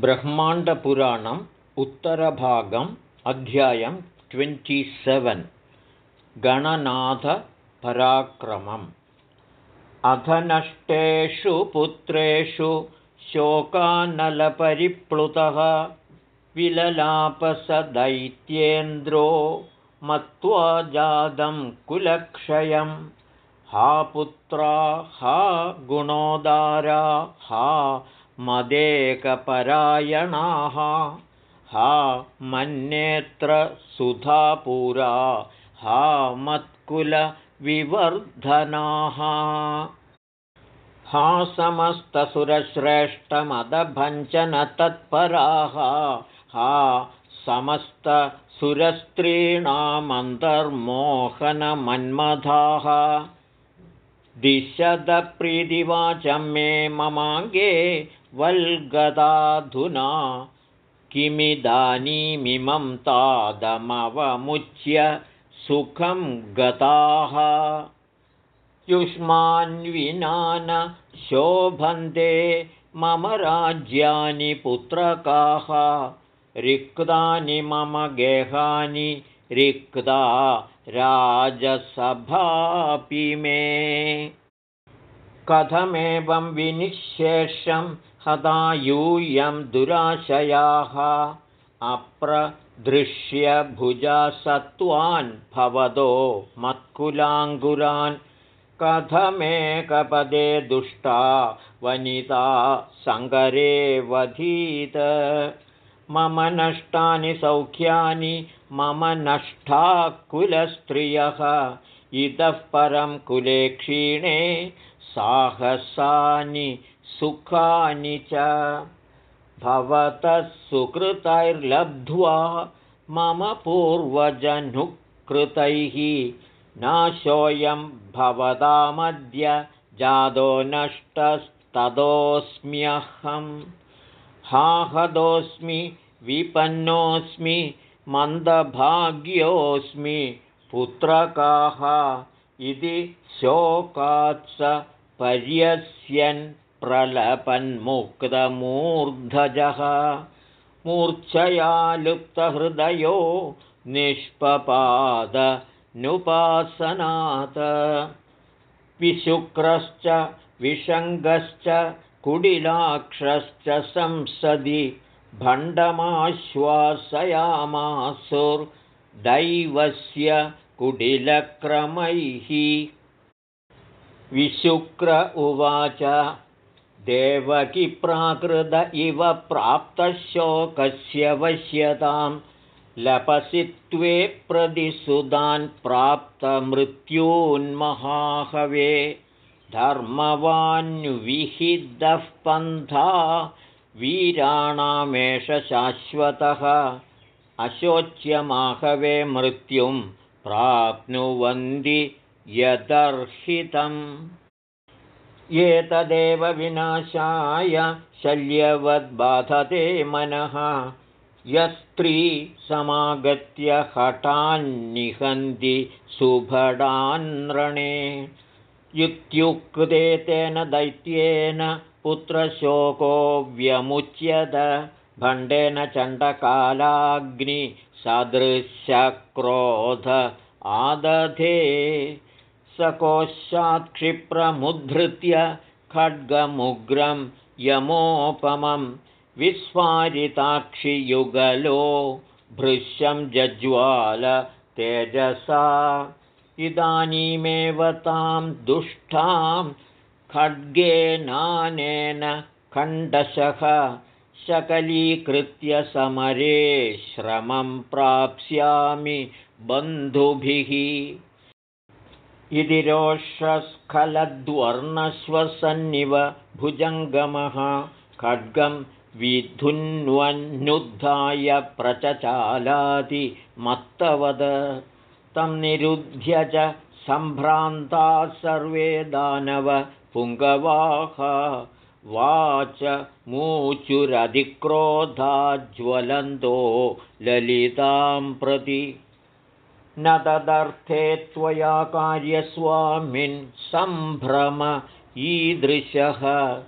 ब्रह्माण्डपुराणम् उत्तरभागम् अध्यायं ट्वेण्टिसेवेन् गणनाथपराक्रमम्। अथ नष्टेषु पुत्रेषु शोकानलपरिप्लुतः विललापसदैत्येन्द्रो मत्वा जातं कुलक्षयं हा पुत्रा हा गुणोदारा हा मदेकपरायणाः। हा मन्नेत्र सुधापुरा हा मत्कुलविवर्धनाः। हा समस्तसुरश्रेष्ठमदभञ्जनतत्पराः। हा समस्तसुरस्त्रीणामन्तर्मोहनमन्मथाः। दिशदप्रीतिवाचं मे ममाङ्गे वल्गदाधुना किमिदानीमिमं तादमवमुच्य सुखं गताः। युष्मान्विना न शोभन्ते मम राज्यानि पुत्रकाः। रिक्तानि मम गेहानि रिक्ता राजसभापि मे। कथमेवं विनिःशेषं हदा यूयं दुराशयाः अप्रदृश्यभुजसत्त्वान् भवदो मत्कुलाङ्गुरान् कथमेकपदे दुष्टा वनिता सङ्गरे वधीत। मम नष्टानि सौख्यानि मम नष्टा कुलस्त्रियः। इतः परं कुले क्षीणे साहसानि सुखानि च भवतः सुकृतैर्लब्ध्वा मम पूर्वजनुकृतैः नाशोऽयं भवतामद्य जादो नष्टस्तदोऽस्म्यहं हाहदोऽस्मि विपन्नोऽस्मि मन्दभाग्योऽस्मि पुत्रकाः। इति शोकात्स पर्यस्यन् प्रलपन्मुक्तमूर्धजः। मूर्च्छया लुप्तहृदयो निष्पपादनुपासनात्। विशुक्रश्च विषङ्गश्च कुडिलाक्षश्च संसदि भण्डमाश्वासयामासुर्दैवस्य कुडिलक्रमैः। विशुक्र उवाच देवकिप्राकृत इव प्राप्तशोकस्य वश्यतां। लपसि त्वे प्रतिसुदान् प्राप्तमृत्यून्महाहवे। धर्मवान्विहितः पन्था वीराणामेष शाश्वतः। अशोच्यमाहवे मृत्युं प्राप्नुवन्ति यदर्हितम् एतदेव विनाशाय शल्यवद्बाधते मनः। यस्त्री समागत्य हठान्निहन्ति सुभडान्रणे। इत्युक्ते तेन दैत्येन पुत्रशोको व्यमुच्यत। भण्डेन चण्डकालाग्निसदृशक्रोध आदधे सकोशात्क्षिप्रमुद्धृत्य खड्गमुग्रं यमोपमं विस्फारिताक्षियुगलो भृश्यं जज्वाल तेजसा। इदानीमेव तां दुष्टां खड्गेनानेन खण्डशः। शकलीकृत्य समरे श्रमं प्राप्स्यामि बन्धुभिः इति रोषस्खलद्वर्णश्वसन्निव भुजङ्गमः। खड्गं विधुन्वन्नुद्धाय प्रचचालादिमत्तवद तं निरुध्य च सम्भ्रान्ताः सर्वे दानव पुङ्गवाः। वाच मूचुरधिक्रोधाज्ज्वलन्तो ललितां प्रति न तदर्थे त्वया कार्यस्वामिन् सम्भ्रम ईदृशः।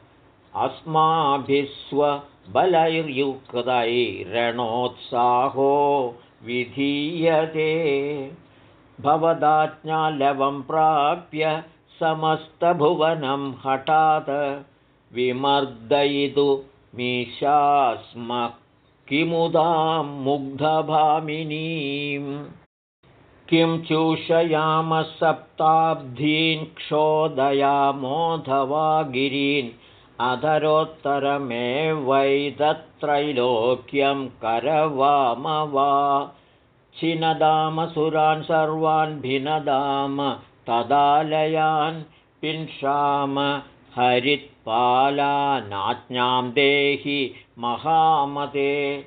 अस्माभिस्वबलैर्युक्तैरणोत्साहो विधीयते। भवदाज्ञालवं प्राप्य समस्तभुवनं हठात् विमर्दयितु मीशास्म किमुदां मुग्धभामिनीम् किं चूषयामः सप्ताब्धीन् क्षोदयामोऽथवा गिरीन् अधरोत्तरमेवैतत्रैलोक्यं करवाम वा छिनदामसुरान् सर्वान् भिनदाम तदालयान् पिंशाम हरित्पालानाज्ञां देहि महामते।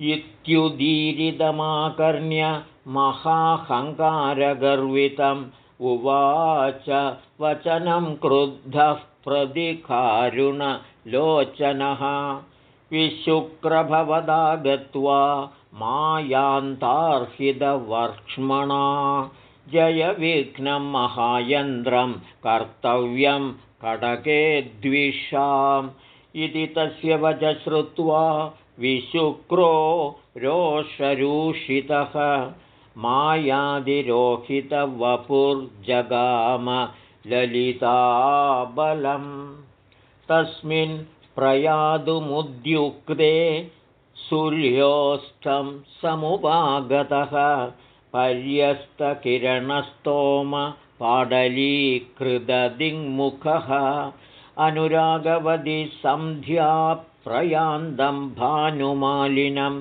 इत्युदीरितमाकर्ण्य महाहङ्कारगर्वितम् उवाच वचनं क्रुद्धः प्रतिकारुणलोचनः। विशुक्रभवदा गत्वा मायान्तार्हितवर्क्ष्मणा। जयविघ्नं महायन्द्रं कर्तव्यं कडके द्विषाम्। इति तस्य वच श्रुत्वा विशुक्रो रोषरूषितः मायादिरोहितवपुर्जगाम ललिताबलं। तस्मिन् प्रयातुमुद्युक्ते सूर्योस्थं समुपागतः पर्यस्तकिरणस्तोम पाडलीकृतदिङ्मुखः अनुरागवदि सन्ध्या प्रयान्दं भानुमालिनम्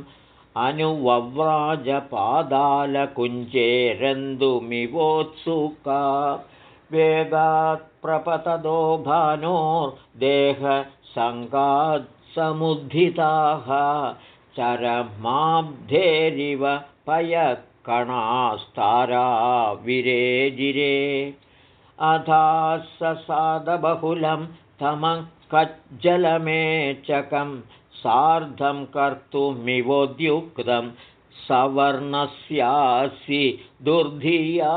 अनुवव्राजपादालकुञ्जेरन्दुमिवोत्सुका वेगात् प्रपतदो भानोर्देहसङ्गात्समुद्धिताः चरमाब्धेरिव पयकणास्तारा विरेजिरे अथा ससादबहुलं कज्जलमेचकं सार्धं कर्तुमिवोद्युक्तं सवर्णस्यासि दुर्धिया।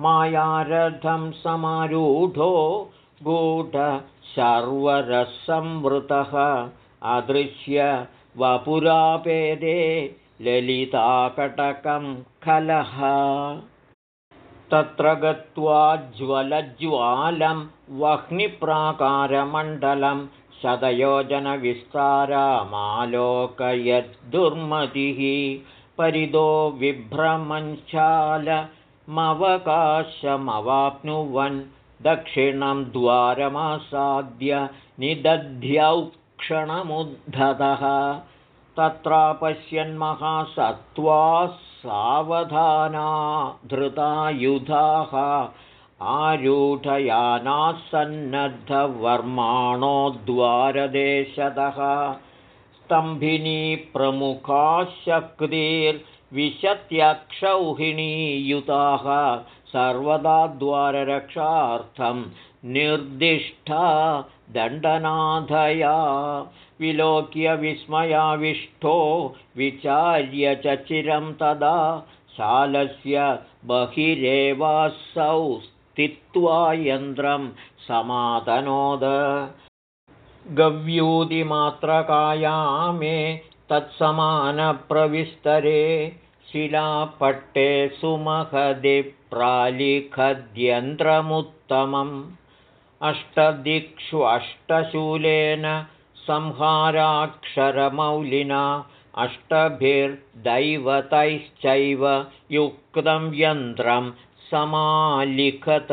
मायारथं समारूढो गूढशर्वरसंवृतः अदृश्य वपुरापेदे ललिताकटकं खलः। तत्र गत्वा ज्वलज्वालं वह्निप्राकारमण्डलं शतयोजनविस्तारमालोकयद्दुर्मतिः परिदो विभ्रमञ्चालमवकाशमवाप्नुवन्। दक्षिणं द्वारमासाद्य निदध्यौक्षणमुद्धतः। तत्रा पश्यन्महासत्त्वाः सावधाना धृतायुधाः आरूढयानासन्नद्धवर्माणोद्वारदेशतः स्तम्भिनी प्रमुखा शक्तिर्विशत्यक्षौहिणीयुताः सर्वदा द्वाररक्षार्थं निर्दिष्टा दण्डनाथया विलोक्य विस्मयाविष्टो विचार्य च चिरं तदा शालस्य बहिरेवासौ स्थित्वा यन्त्रं समातनोद। गव्यूदिमात्रकाया मे तत्समानप्रविस्तरे शिलापट्टे सुमहदिप्रालिखद्यन्त्रमुत्तमम् अष्टदिक्षु अष्टशूलेन संहाराक्षरमौलिना अष्टभिर्दैवतैश्चैव युक्तं यन्त्रं समालिखत।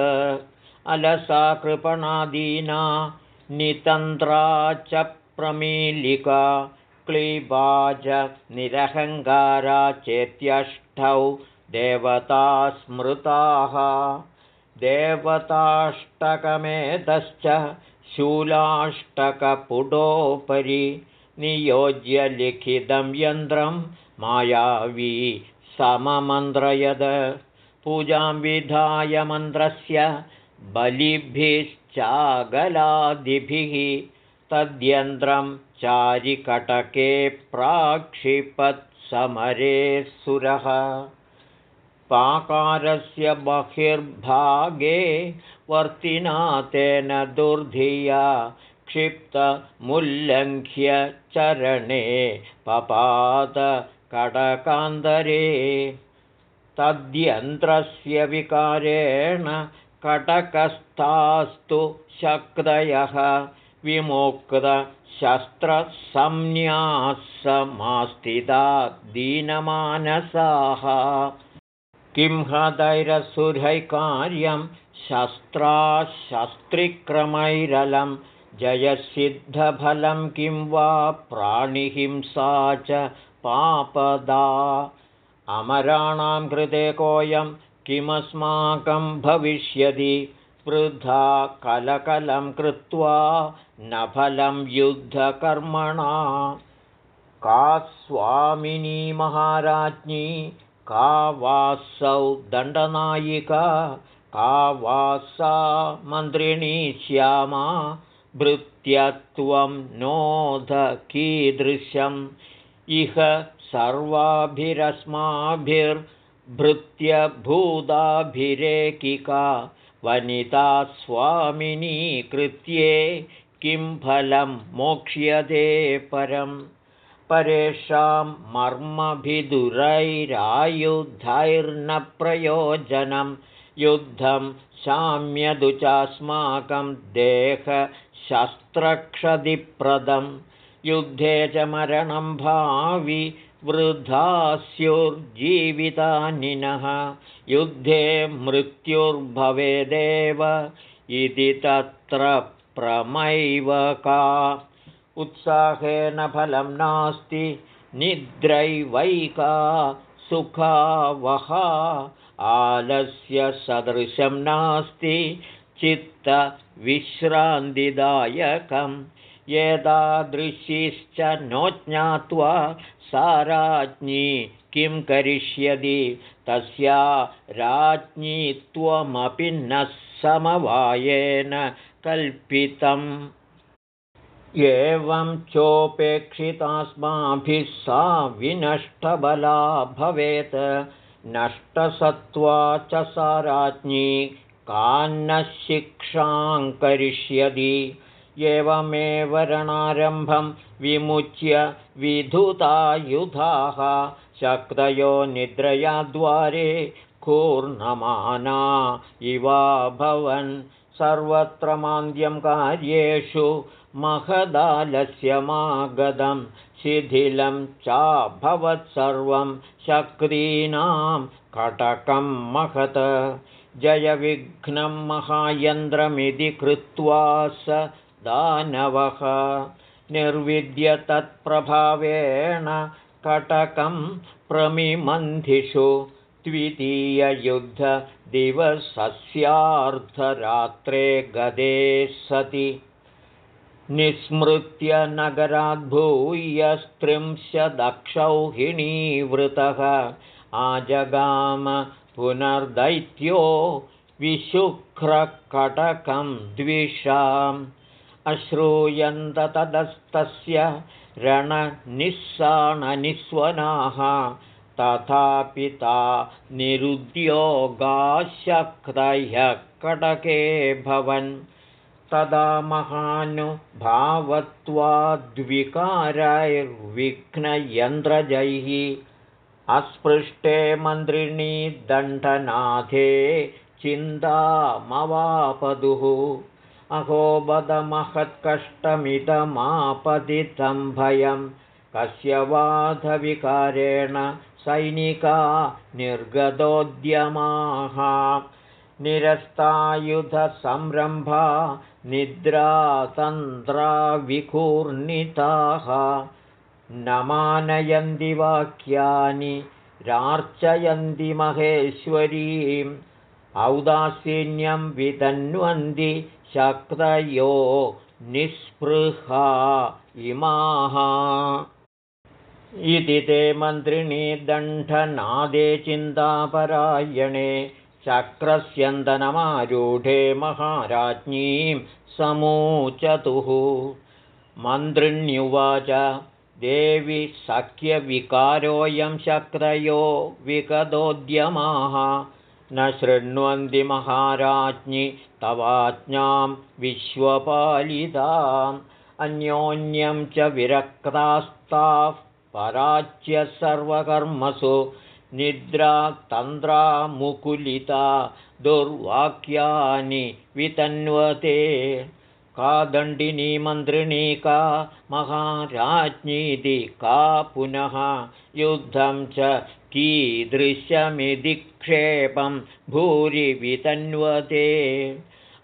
अलसा कृपणादीना नितन्द्रा च प्रमीलिका क्लीबाज निरहङ्गारा चेत्यष्टौ देवता स्मृताः। देवताष्टकमेतश्च शूलाष्टकपुटोपरि नियोज्य लिखितं यन्त्रं मायावी सममन्त्रयद पूजां विधाय मन्त्रस्य बलिभिश्चागलादिभिः तद्यन्त्रं चारिकटके प्राक्षिपत्समरे सुरः। पाकारस्य बहिर्भागे वर्तिना तेन दुर्धिया क्षिप्तमुल्लङ्घ्य चरणे पपातकटकान्तरे तद्यन्त्रस्य विकारेण कटकस्थास्तु शक्तयः। विमुक्तशस्त्रसंन्यासमास्थिता दीनमानसाः। किं हदैरसुरैकार्यं शस्त्राशस्त्रिक्रमैरलं जयसिद्धफलं किं वा प्राणिहिंसा च पापदा अमराणां कृते कोऽयं किमस्माकं भविष्यति? वृद्धा कलकलं कृत्वा न फलं युद्धकर्मणा। का स्वामिनी महाराज्ञी? का वासौ दण्डनायिका? का वासा मन्त्रिणी श्यामा? भृत्यत्वं नोध कीदृशम्? इह सर्वाभिरस्माभिर्भृत्यभूताभिरेकिका वनिता स्वामिनी कृत्ये किं फलं मोक्ष्यते परम् परेषां मर्मभिदुरैरायुधैर्न प्रयोजनं युद्धं शाम्यदु चास्माकं देहशस्त्रक्षतिप्रदं युद्धे च मरणं भावि वृद्धा स्युर्जीवितानिनः युद्धे मृत्युर्भवेदेव। इति तत्र प्रमैवका उत्साहेन फलं नास्ति निद्रैवैका सुखावहा आलस्य सदृशं नास्ति चित्तविश्रान्तिदायकं एतादृशीश्च नो ज्ञात्वा सा राज्ञी किं करिष्यति? तस्या राज्ञी त्वमपि न समवायेन कल्पितम्। एवं चोपेक्षितास्माभिः सा विनष्टबला भवेत् नष्टसत्त्वा च सा राज्ञी कान्न शिक्षां करिष्यति एवमेव रणारम्भं विमुच्य विधुतायुधाः शक्तयो निद्रया द्वारे कूर्णमाना इवाभवन् सर्वत्र मान्द्यं कार्येषु महदालस्यमागतं शिथिलं चाभवत्सर्वं शक्तीनां कटकं महत। जयविघ्नं महायन्द्रमिति कृत्वा स दानवः। निर्विद्य तत्प्रभावेण कटकं प्रमिमन्थिषु द्वितीययुद्धदिवसस्यार्धरात्रे गदे सति। निस्मृत्य नगराद्भूयस्त्रिंशदक्षौहिणीवृतः आजगाम पुनर्दैत्यो विशुक्रकटकं द्विषाम् अश्रूयन्ततदस्तस्य रणनिस्साणनिस्वनाः तथापि ता निरुद्योगाशक्तह्यः कटके भवन्। तदा महानुभावत्वाद्विघ्नयन्द्रजैः अस्पृष्टे मन्त्रिणी दण्डनाथे चिन्तामवापदुः अहोबदमहत्कष्टमिदमापतितं भयं। कस्य वाधविकारेण सैनिका निर्गतोद्यमाः। निरस्तायुधसंरम्भा निद्रातन्त्राविकूर्णिताः। न मानयन्ति वाक्यानि रार्चयन्ति महेश्वरीम्। औदासीन्यं वितन्वन्ति शक्तयो निःस्पृहा इमाः। इति ते मन्त्रिणी दण्ठनादे चिन्तापरायणे चक्रस्यन्दनमारूढे महाराज्ञीं समूचतुः। मन्त्रिण्युवाच देवि सख्यविकारोऽयं शक्रयो विगदोद्यमाः न शृण्वन्ति महाराज्ञि तवाज्ञां विश्वपालिताम्। अन्योन्यं च विरक्तास्ताः पराच्य सर्वकर्मसु निद्रा तन्द्रामुकुलिता दुर्वाक्यानि वितन्वते। का दण्डिनी मन्त्रिणी का महाराज्ञीति का पुनः युद्धं च कीदृशमिधिक्षेपं भूरि वितन्वते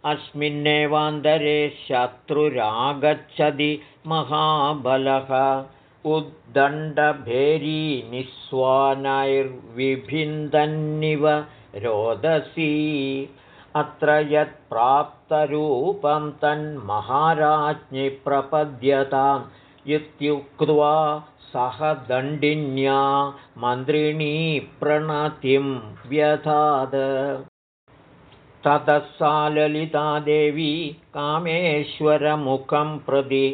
अस्मिन्नेवान्तरे शत्रुरागच्छति महाबलः। उद्दण्डभेरीनिस्वानैर्विभिन्दन्निव रोदसी। अत्र यत्प्राप्तरूपं तन्महाराज्ञि प्रपद्यतां इत्युक्त्वा सह दण्डिन्या मन्त्रिणी प्रणतिं व्यधाद। ततः सा ललितादेवी कामेश्वरमुखं प्रति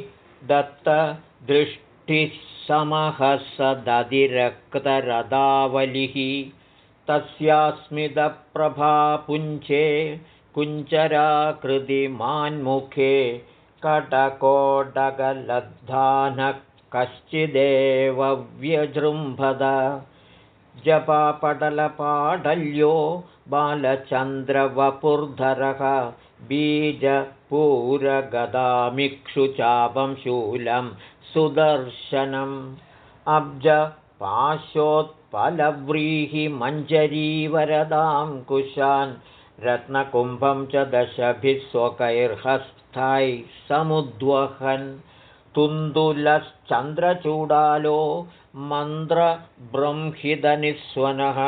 समः स दधिरक्तरदावलिः तस्यास्मिदप्रभापुञ्चे कुञ्चराकृतिमान्मुखे कटकोटकलब्धानः कश्चिदेव व्यजृम्भद जपापटलपाटल्यो बालचन्द्रवपुर्धरः बीजपूरगदामिक्षुचापं शूलं सुदर्शनम्। अब्जपाशोत्पलव्रीहिमञ्जरीवरदां कुशान् रत्नकुम्भं च दशभिः स्वकैर्हस्थैः समुद्वहन् तुन्दुलश्चन्द्रचूडालो मन्द्रबृंहिदनिस्वनः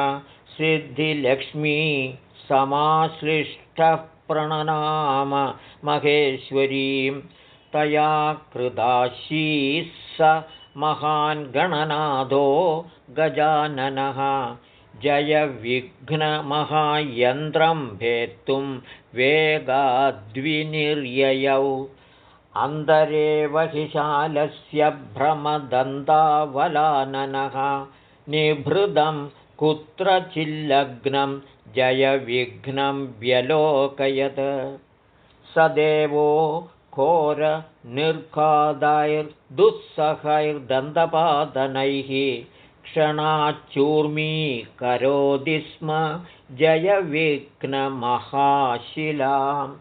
सिद्धिलक्ष्मी समाश्लिष्टः प्रणनाम महेश्वरीं तया कृदाशीः स महान् गणनाथो गजाननः जयविघ्नमहायन्त्रं भेत्तुं वेगाद्विनिर्ययौ अन्तरेव हि शालस्य भ्रमदन्तावलाननः निभृतं कुत्रचिल्लग्नं जयविघ्नं व्यलोकयत्। स देवो घोरनिर्खादैर्दुःसहैर्दन्तपादनैः क्षणाच्चूर्मीकरोति स्म जयविघ्नमहाशिलाम्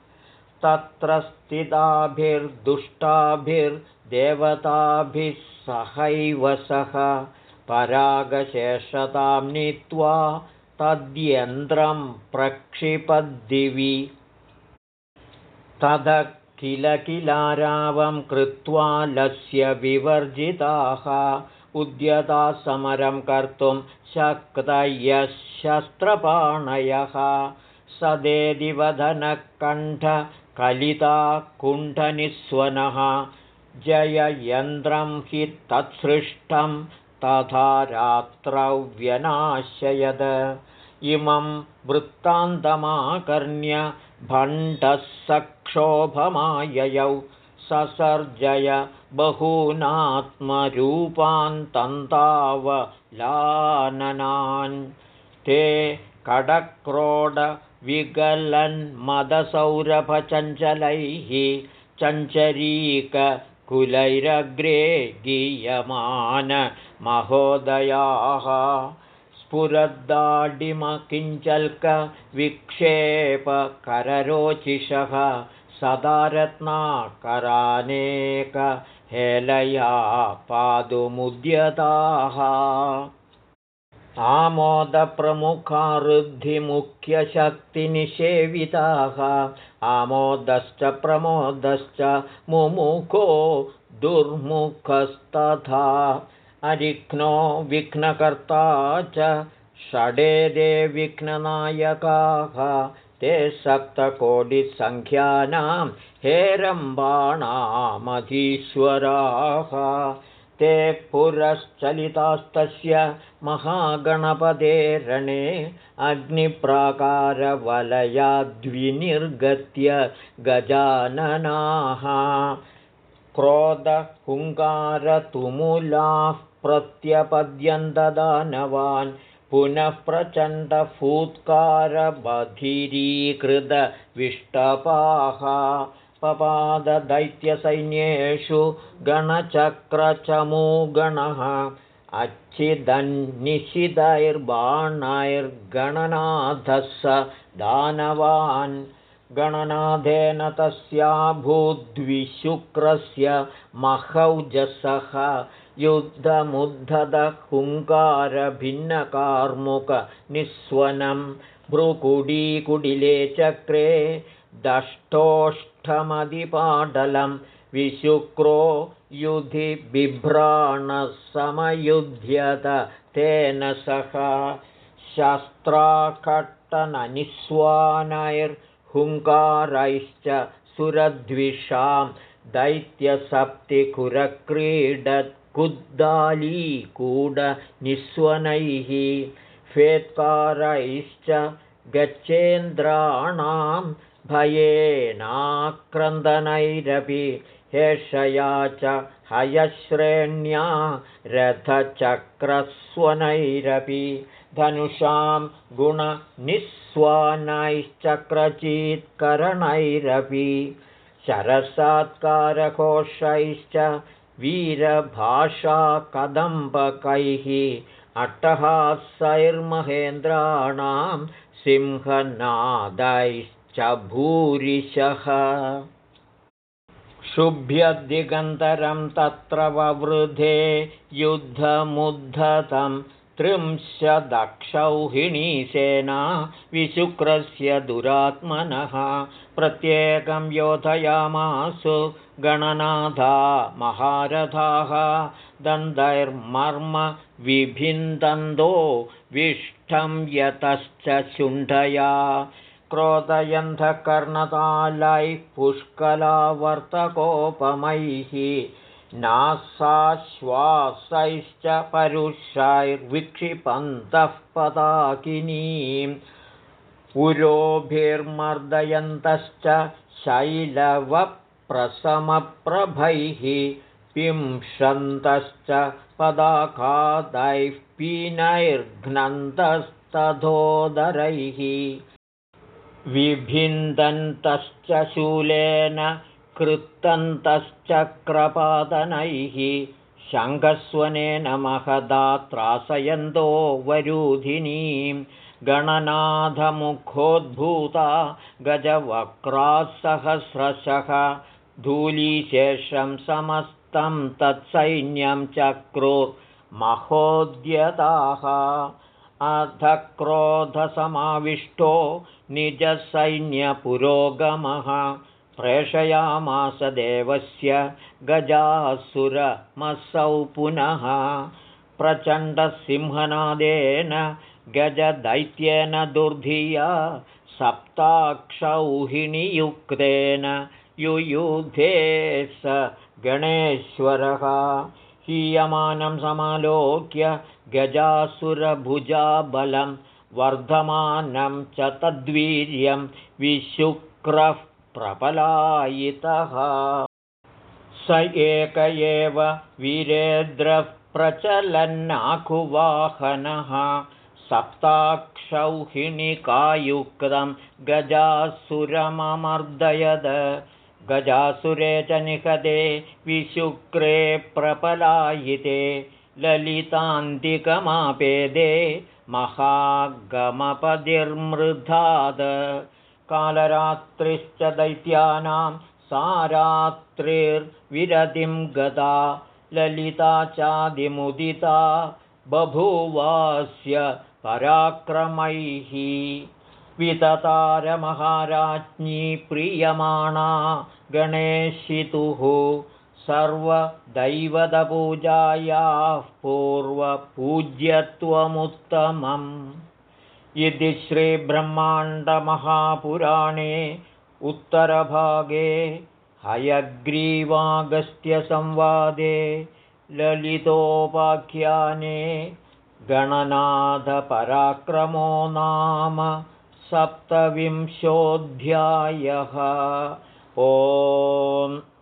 तत्र स्थिताभिर्दुष्टाभिर्देवताभिः सहैव सह परागशेषतां नीत्वा तद्यन्त्रं प्रक्षिपद्दिवि। तद किल किलारावं कृत्वा लस्य विवर्जिताः उद्यता समरं कर्तुं शक्तयः शस्त्रपाणयः सदेदिवदनकण्ठकलिता कुण्ठनिस्वनः जययन्त्रं हि तत्सृष्टं तथा रात्रौ व्यनाशयद इमं वृत्तान्तमाकर्ण्य भण्डः सक्षोभमाययौ ससर्जय बहूनात्मरूपान्तन्तावलाननान्। ते कडक्रोडविगलन्मदसौरभचञ्चलैः चञ्चरीककुलैरग्रे गीयमानमहोदयाः स्फुरद्दाडिमकिञ्चल्कविक्षेपकररोचिषः सदा रत्नाकरानेकहेलया पादुमुद्यताः आमोदप्रमुखारुद्धिमुख्यशक्तिनिषेविताः। आमोदश्च प्रमोदश्च मुमुखो दुर्मुखस्तथा। अरिघ्नो विघ्नकर्ता च षडेदे विघ्ननायकाः। ते सप्तकोटिसङ्ख्यानां हेरम्बाणामधीश्वराः ते पुरश्चलितास्तस्य महागणपतेरणे अग्निप्राकारवलयाद्विनिर्गत्य गजाननाः क्रोधहुङ्कारतुमुलाः प्रत्यपद्यन्तदानवान् पुनः प्रचण्डफूत्कारबधिरीकृतविष्टपाः पपाददैत्यसैन्येषु गणचक्रचमूगणः अच्छिदन्निशितैर्बाणैर्गणनाथः स दानवान्। गणनाथेन तस्या भूद्विशुक्रस्य महौजसः युद्धमुद्धदहुङ्कारभिन्नकार्मुकनिःस्वनं भ्रुकुडीकुडिले चक्रे दष्टोष्ठमधिपाटलं विशुक्रो युधि बिभ्राणः समयुध्यत तेन सह शस्त्राकट्टननिस्वानैर्हुङ्कारैश्च सुरद्विषां दैत्यसप्तिकुरक्रीडत्कुद्दालीकूडनिःस्वनैः फेत्कारैश्च गच्छेन्द्राणां भयेनाक्रन्दनैरपि हेषया च हयश्रेण्या रथचक्रस्वनैरपि धनुषां गुणनिःस्वानैश्चक्रचीत्करणैरपि शरसात्कारकोशैश्च वीरभाषाकदम्बकैः अट्टहासैर्महेन्द्राणां सिंहनादैश्च भूरिशः शुभ्यदिगन्तरं तत्र ववृधे युद्धमुद्धतं त्रिंशदक्षौहिणीसेना विशुक्रस्य दुरात्मनः। प्रत्येकं योधयामासु गणनाथा महारथाः। दन्तैर्मर्म विभिन्दन्तो विष्ठं यतश्च शुण्ठया क्रोधयन्धकर्णतालैः पुष्कलावर्तकोपमैः नासाश्वासैश्च परुषैर्विक्षिपन्तः पदाकिनीं पुरोभिर्मर्दयन्तश्च शैलवप्रसमप्रभैः पिंशन्तश्च पदाकादैः पीनैर्घ्नन्तस्तथोदरैः विभिन्दन्तश्च शूलेन कृत्तन्तश्चक्रपादनैः शङ्खस्वनेन महदा त्रासयन्तो वरूधिनीं गणनाथमुखोद्भूता गजवक्रासहस्रशः धूलीशेषं समस्तं तत्सैन्यं चक्रुर्महोद्यताः अथ क्रोधसमाविष्टो निजसैन्यपुरोगमः प्रेषयामास देवस्य गजासुरमसौ पुनः प्रचण्डसिंहनादेन गजदैत्येन दुर्धिया सप्ताक्षौहिणीयुक्तेन युयुधे स गणेश्वरः हीयमानं समालोक्य गजासुरभुजाबलं वर्धमानं च तद्वीर्यं विशुक्रः प्रपलायितः स एक एव वीरेद्रः प्रचलन्नाकुवाहनः सप्ताक्षौहिणिकायुक्तं गजासुरममर्दयद गजासुरे च निहते विशुक्रे प्रपलायिते ललितान्तिकमापेदे महागमपदिर्मृधाद। कालरात्रिश्च दैत्यानां सारात्रिर्विरतिं गता ललिता चादिमुदिता बभूवास्य पराक्रमैः विततारमहाराज्ञी प्रीयमाणा गणेशितुः सर्वदैवतपूजायाः पूर्वपूज्यत्वमुत्तमम्। इति श्रीब्रह्माण्डमहापुराणे उत्तरभागे हयग्रीवागस्त्यसंवादे ललितोपाख्याने गणनाथपराक्रमो नाम सप्तविंशोऽध्यायः। ओम्